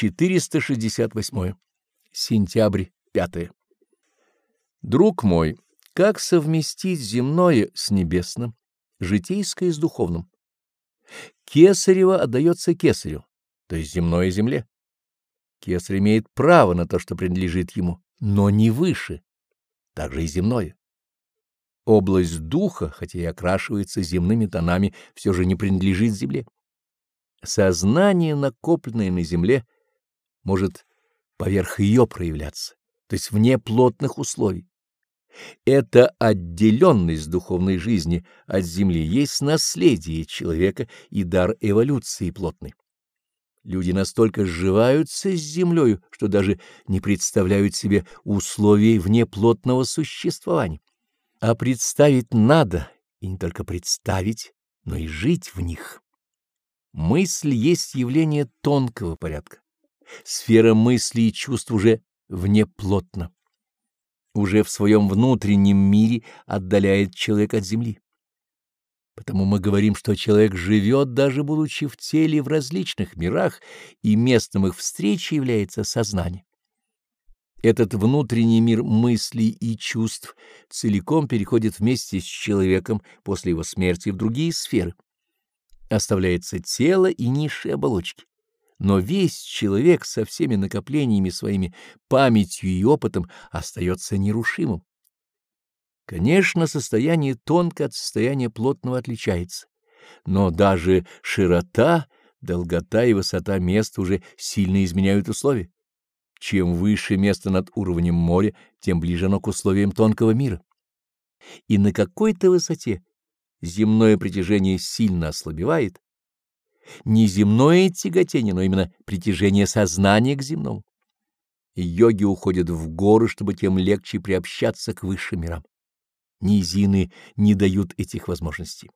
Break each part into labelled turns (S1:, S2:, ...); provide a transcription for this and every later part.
S1: 468. Сентябрь 5. Друг мой, как совместить земное с небесным, житейское с духовным? Кесарево отдается кесарю, то есть земное земле. Кесарь имеет право на то, что принадлежит ему, но не выше, также и земное. Область духа, хотя и окрашивается земными тонами, все же не принадлежит земле. Сознание, накопленное на земле, может поверх ее проявляться, то есть вне плотных условий. Эта отделенность духовной жизни от земли есть наследие человека и дар эволюции плотной. Люди настолько сживаются с землею, что даже не представляют себе условий вне плотного существования. А представить надо, и не только представить, но и жить в них. Мысль есть явление тонкого порядка. Сфера мысли и чувств уже внеплотна. Уже в своем внутреннем мире отдаляет человек от земли. Потому мы говорим, что человек живет, даже будучи в теле в различных мирах, и местом их встречи является сознание. Этот внутренний мир мыслей и чувств целиком переходит вместе с человеком после его смерти в другие сферы. Оставляется тело и низшие оболочки. Но весь человек со всеми накоплениями своими, памятью и опытом остается нерушимым. Конечно, состояние тонко от состояния плотного отличается, но даже широта, долгота и высота места уже сильно изменяют условия. Чем выше место над уровнем моря, тем ближе оно к условиям тонкого мира. И на какой-то высоте земное притяжение сильно ослабевает, не земное тяготение, но именно притяжение сознания к земному. И йоги уходят в горы, чтобы тем легче приобщаться к высшим мирам. Низины не дают этих возможностей.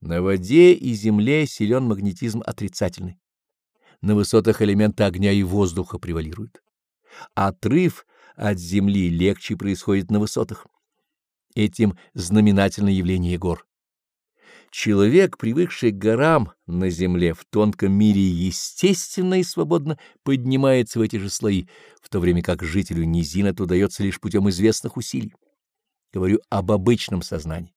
S1: На воде и земле силен магнетизм отрицательный на высотах элементы огня и воздуха превалируют. Отрыв от земли легче происходит на высотах. Этим знаменательно явление гор. Человек, привыкший к горам на земле, в тонком мире естественно и свободно поднимается в эти же слои, в то время как жителю низин это удается лишь путем известных усилий. Говорю об обычном сознании.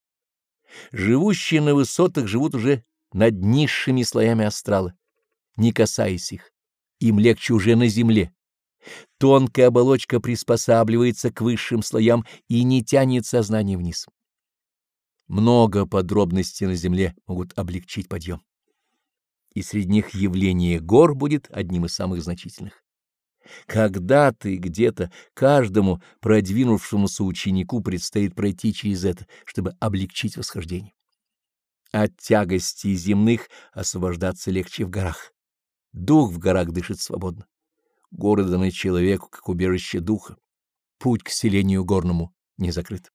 S1: Живущие на высотах живут уже над низшими слоями астрала не касаясь их. Им легче уже на земле. Тонкая оболочка приспосабливается к высшим слоям и не тянет сознание вниз. Много подробностей на земле могут облегчить подъем. И среди них явление гор будет одним из самых значительных. Когда-то и где-то каждому продвинувшемуся ученику предстоит пройти через это, чтобы облегчить восхождение. От тягостей земных освобождаться легче в горах. Дух в горах дышит свободно. Горы даны человеку, как убежище духа. Путь к селению горному не закрыт.